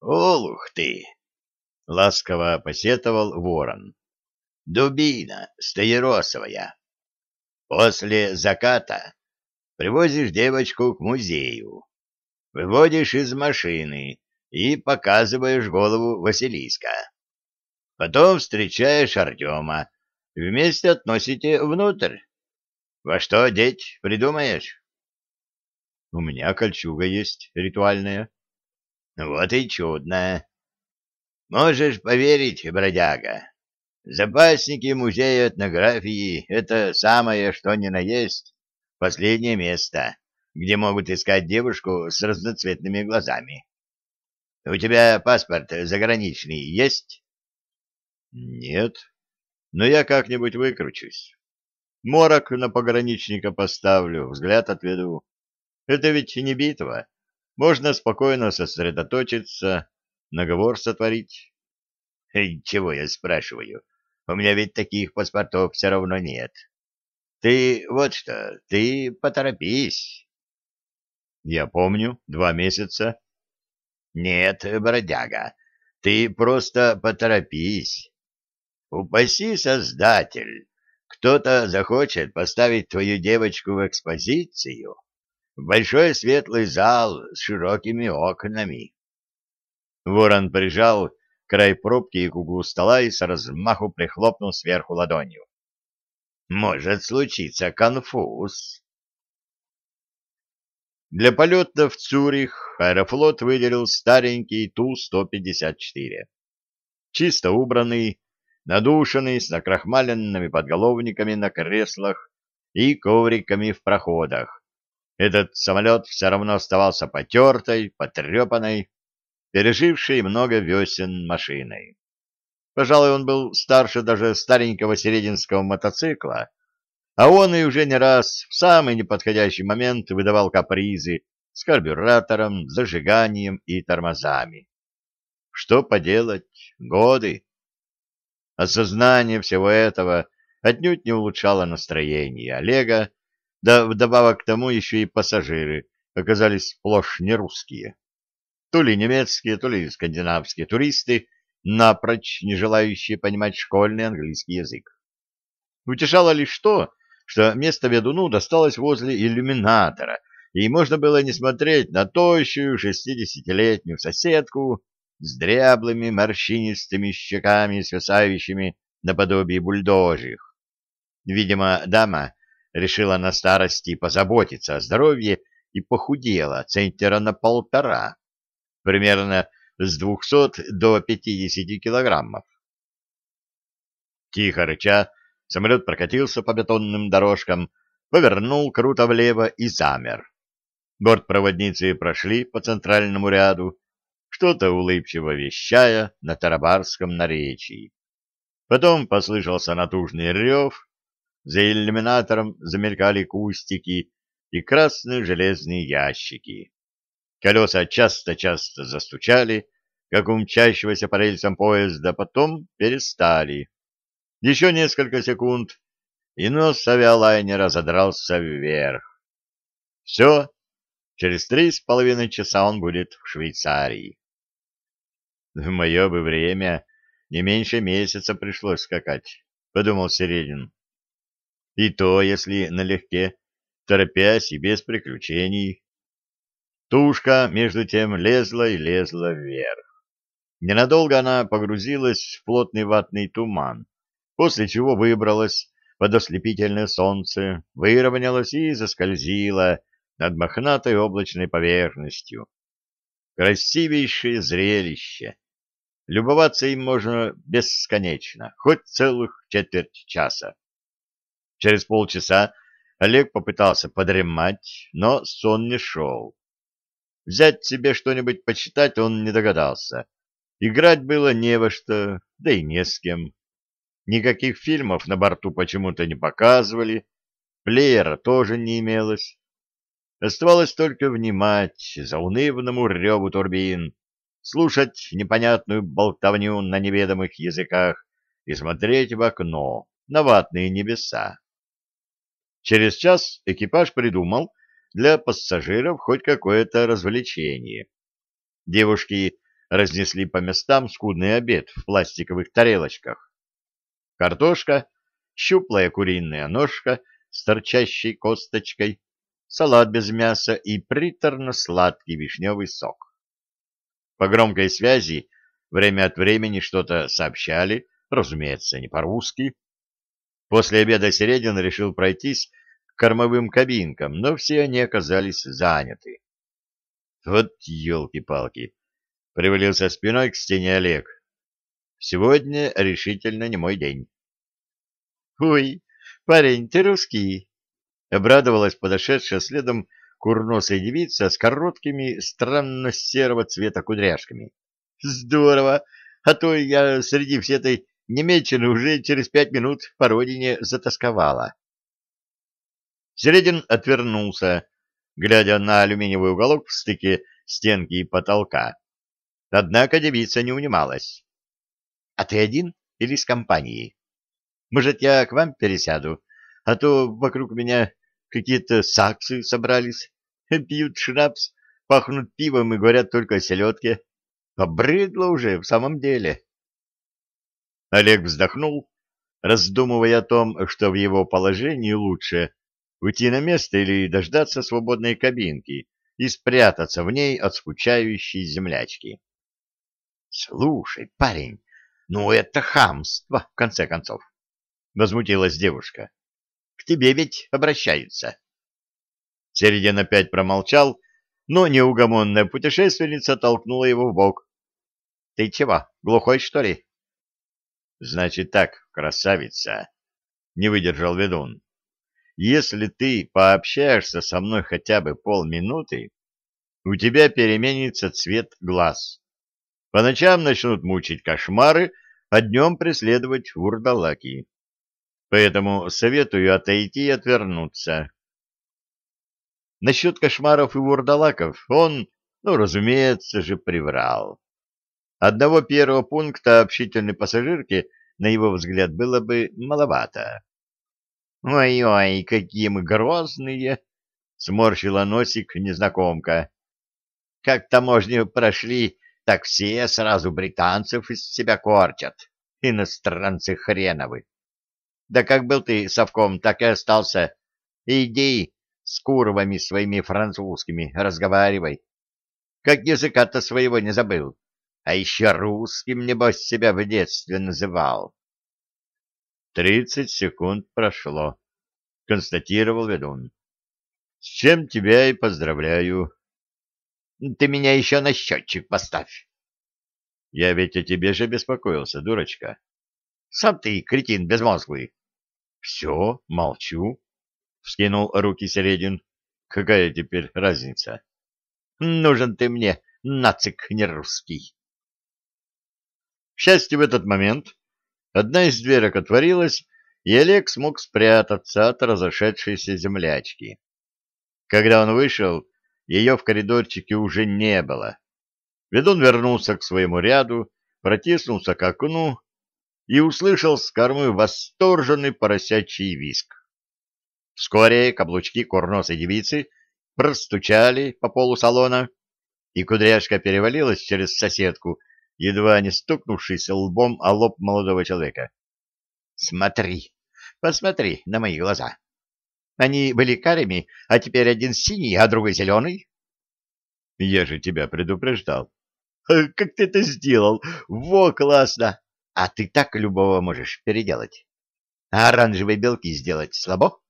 Олух ты! — ласково посетовал ворон. — Дубина стаеросовая. После заката привозишь девочку к музею, выводишь из машины и показываешь голову Василиска. Потом встречаешь Артема, вместе относите внутрь. Во что одеть придумаешь? — У меня кольчуга есть ритуальная. — Вот и чудно. Можешь поверить, бродяга, запасники музея этнографии — это самое, что ни на есть, последнее место, где могут искать девушку с разноцветными глазами. У тебя паспорт заграничный есть? Нет, но я как-нибудь выкручусь. Морок на пограничника поставлю, взгляд отведу. Это ведь не битва. Можно спокойно сосредоточиться, наговор сотворить. Чего я спрашиваю? У меня ведь таких паспортов все равно нет. Ты вот что, ты поторопись. Я помню, два месяца. Нет, бродяга, ты просто поторопись. Упаси Создатель, кто-то захочет поставить твою девочку в экспозицию большой светлый зал с широкими окнами. Ворон прижал край пробки к углу стола и с размаху прихлопнул сверху ладонью. Может случиться конфуз. Для полета в Цюрих Аэрофлот выделил старенький Ту-154. Чисто убранный, надушенный, с накрахмаленными подголовниками на креслах и ковриками в проходах. Этот самолет все равно оставался потертой, потрепанной, пережившей много весен машиной. Пожалуй, он был старше даже старенького серединского мотоцикла, а он и уже не раз в самый неподходящий момент выдавал капризы с карбюратором, зажиганием и тормозами. Что поделать? Годы. Осознание всего этого отнюдь не улучшало настроение Олега, да вдобавок к тому еще и пассажиры оказались сплошь нерусские. То ли немецкие, то ли скандинавские туристы, напрочь не желающие понимать школьный английский язык. Утешало лишь то, что место ведуну досталось возле иллюминатора, и можно было не смотреть на тощую шестидесятилетнюю соседку с дряблыми морщинистыми щеками, свисающими наподобие бульдожьих. Видимо, дама решила на старости позаботиться о здоровье и похудела центнера на полтора, примерно с двухсот до пятидесяти килограммов. Тихо рыча, Самолет прокатился по бетонным дорожкам, повернул круто влево и замер. Бортпроводницы прошли по центральному ряду, что-то улыбчиво вещая на тарабарском наречии. Потом послышался натужный рев, за иллюминатором замелькали кустики и красные железные ящики. Колеса часто-часто застучали, как у мчащегося по рельсам поезда, потом перестали. Еще несколько секунд, и нос авиалайнера задрался вверх. Все, через три с половиной часа он будет в Швейцарии. В мое бы время не меньше месяца пришлось скакать, — подумал Середин. И то, если налегке, торопясь и без приключений. Тушка, между тем, лезла и лезла вверх. Ненадолго она погрузилась в плотный ватный туман, после чего выбралась под ослепительное солнце, выровнялась и заскользила над мохнатой облачной поверхностью. Красивейшее зрелище. Любоваться им можно бесконечно, хоть целых четверть часа. Через полчаса Олег попытался подремать, но сон не шел. Взять себе что-нибудь почитать он не догадался. Играть было не во что, да и не с кем. Никаких фильмов на борту почему-то не показывали, плеера тоже не имелось. Оставалось только внимать заунывному реву турбин, слушать непонятную болтовню на неведомых языках и смотреть в окно на ватные небеса. Через час экипаж придумал для пассажиров хоть какое-то развлечение. Девушки разнесли по местам скудный обед в пластиковых тарелочках. Картошка, щуплая куриная ножка с торчащей косточкой, салат без мяса и приторно-сладкий вишневый сок. По громкой связи время от времени что-то сообщали, разумеется, не по-русски. После обеда Середин решил пройтись к кормовым кабинкам, но все они оказались заняты. Вот елки-палки! Привалился спиной к стене Олег. Сегодня решительно не мой день. Ой, парень, ты русский! Обрадовалась подошедшая следом курносая девица с короткими, странно серого цвета кудряшками. Здорово! А то я среди всей этой немеччины уже через пять минут по родине затасковала. Середин отвернулся, глядя на алюминиевый уголок в стыке стенки и потолка. Однако девица не унималась. — А ты один или с компанией? Может, я к вам пересяду, а то вокруг меня какие-то саксы собрались, пьют шнапс, пахнут пивом и говорят только о селедке. Побрыдло уже в самом деле. Олег вздохнул, раздумывая о том, что в его положении лучше уйти на место или дождаться свободной кабинки и спрятаться в ней от скучающей землячки. — Слушай, парень, ну это хамство, в конце концов, — возмутилась девушка. — К тебе ведь обращаются. Середин опять промолчал, но неугомонная путешественница толкнула его в бок. — Ты чего, глухой, что ли? — Значит так, красавица, — не выдержал ведун. — Если ты пообщаешься со мной хотя бы полминуты, у тебя переменится цвет глаз. По ночам начнут мучить кошмары, а днем преследовать вурдалаки. Поэтому советую отойти и отвернуться. Насчет кошмаров и вурдалаков он, ну, разумеется же, приврал. Одного первого пункта общительной пассажирки, на его взгляд, было бы маловато. «Ой-ой, какие мы грозные!» — сморщила носик незнакомка. «Как таможню прошли, так все сразу британцев из себя корчат, иностранцы хреновы. Да как был ты совком, так и остался. Иди, с курвами своими французскими разговаривай. Как языка-то своего не забыл. А еще русским, небось, себя в детстве называл. Тридцать секунд прошло, констатировал ведун. С чем тебя и поздравляю. Ты меня еще на счетчик поставь. Я ведь о тебе же беспокоился, дурочка. Сам ты, кретин безмозглый. Все, молчу. — вскинул руки Середин. — Какая теперь разница? — Нужен ты мне, нацик не русский. Счастью, в этот момент одна из дверок отворилась, и Олег смог спрятаться от разошедшейся землячки. Когда он вышел, ее в коридорчике уже не было. Ведун вернулся к своему ряду, протиснулся к окну и услышал с кормы восторженный поросячий виск. Вскоре каблучки курносой девицы простучали по полу салона, и кудряшка перевалилась через соседку, едва не стукнувшись лбом о лоб молодого человека. — Смотри, посмотри на мои глаза. Они были карими, а теперь один синий, а другой зеленый. — Я же тебя предупреждал. — Как ты это сделал? Во, классно! А ты так любого можешь переделать. А оранжевые белки сделать слабо?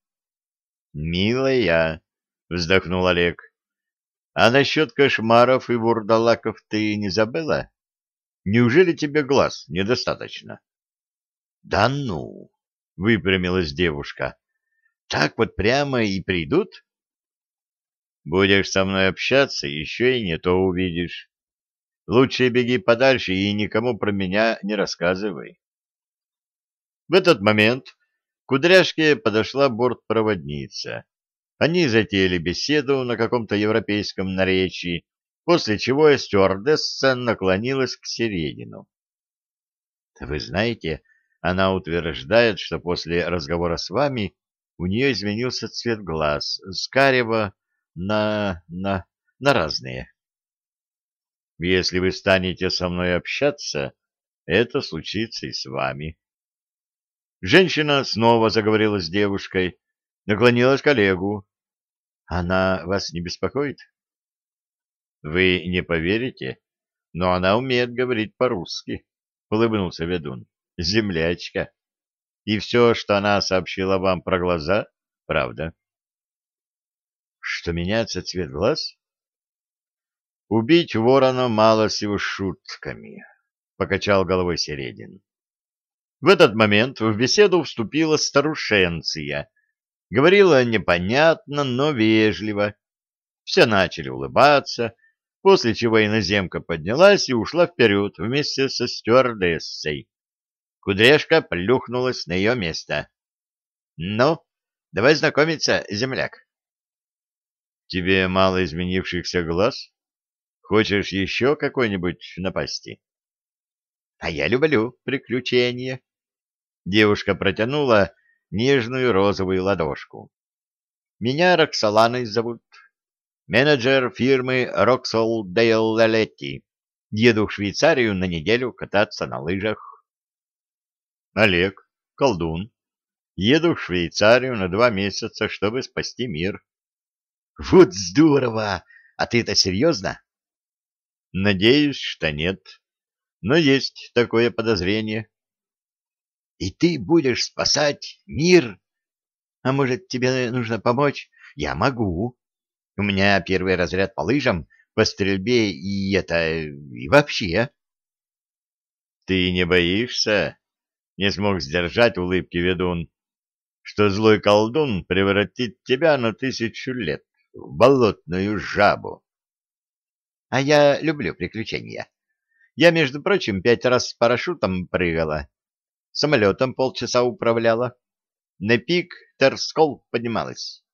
«Милая», — вздохнул Олег, — «а насчет кошмаров и вурдалаков ты не забыла? Неужели тебе глаз недостаточно?» «Да ну!» — выпрямилась девушка. «Так вот прямо и придут?» «Будешь со мной общаться, еще и не то увидишь. Лучше беги подальше и никому про меня не рассказывай». В этот момент кудряшке подошла бортпроводница. Они затеяли беседу на каком-то европейском наречии, после чего стюардесса наклонилась к середину. «Вы знаете, она утверждает, что после разговора с вами у нее изменился цвет глаз с карего на... на... на разные». Если вы станете со мной общаться, это случится и с вами. Женщина снова заговорила с девушкой, наклонилась к Олегу. Она вас не беспокоит? Вы не поверите, но она умеет говорить по-русски, улыбнулся ведун. Землячка. И все, что она сообщила вам про глаза, правда. Что меняется цвет глаз? Убить ворона мало с его шутками, покачал головой Середин. В этот момент в беседу вступила старушенция. Говорила непонятно, но вежливо. Все начали улыбаться, после чего иноземка поднялась и ушла вперед вместе со стюардессой. Кудряшка плюхнулась на ее место. — Ну, давай знакомиться, земляк. — Тебе мало изменившихся глаз? Хочешь еще какой-нибудь напасти? — А я люблю приключения. Девушка протянула нежную розовую ладошку. — Меня Роксоланой зовут. Менеджер фирмы Роксол Дейл Лалетти. Еду в Швейцарию на неделю кататься на лыжах. Олег, колдун. Еду в Швейцарию на два месяца, чтобы спасти мир. Вот здорово! А ты это серьезно? Надеюсь, что нет. Но есть такое подозрение. И ты будешь спасать мир? А может, тебе нужно помочь? Я могу. У меня первый разряд по лыжам, по стрельбе и это... и вообще. Ты не боишься? не смог сдержать улыбки ведун, что злой колдун превратит тебя на тысячу лет в болотную жабу. А я люблю приключения. Я, между прочим, пять раз с парашютом прыгала, самолетом полчаса управляла, на пик Терскол поднималась. —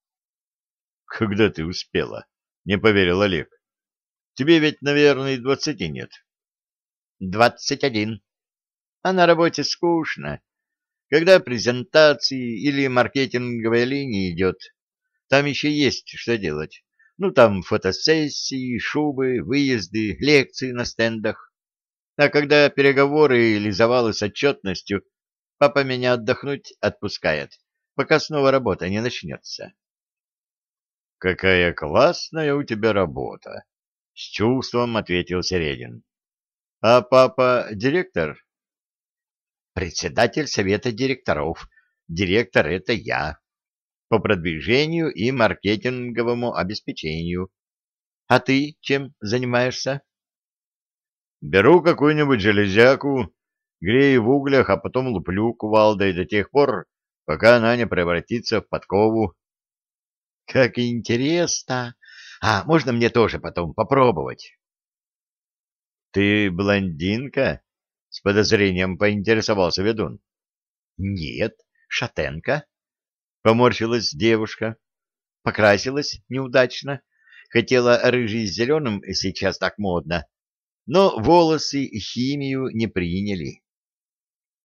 Когда ты успела? — не поверил Олег. — Тебе ведь, наверное, и двадцати нет. — Двадцать один, а на работе скучно. Когда презентации или маркетинговая линия идет, там еще есть что делать. Ну, там фотосессии, шубы, выезды, лекции на стендах. А когда переговоры или завалы с отчетностью, папа меня отдохнуть отпускает, пока снова работа не начнется. — Какая классная у тебя работа! — с чувством ответил Середин. — А папа директор? председатель совета директоров. Директор — это я. По продвижению и маркетинговому обеспечению. А ты чем занимаешься? Беру какую-нибудь железяку, грею в углях, а потом луплю кувалдой до тех пор, пока она не превратится в подкову. Как интересно! А можно мне тоже потом попробовать? Ты блондинка? С подозрением поинтересовался ведун. Нет, шатенка. Поморщилась девушка. Покрасилась неудачно. Хотела рыжий с зеленым, сейчас так модно. Но волосы химию не приняли.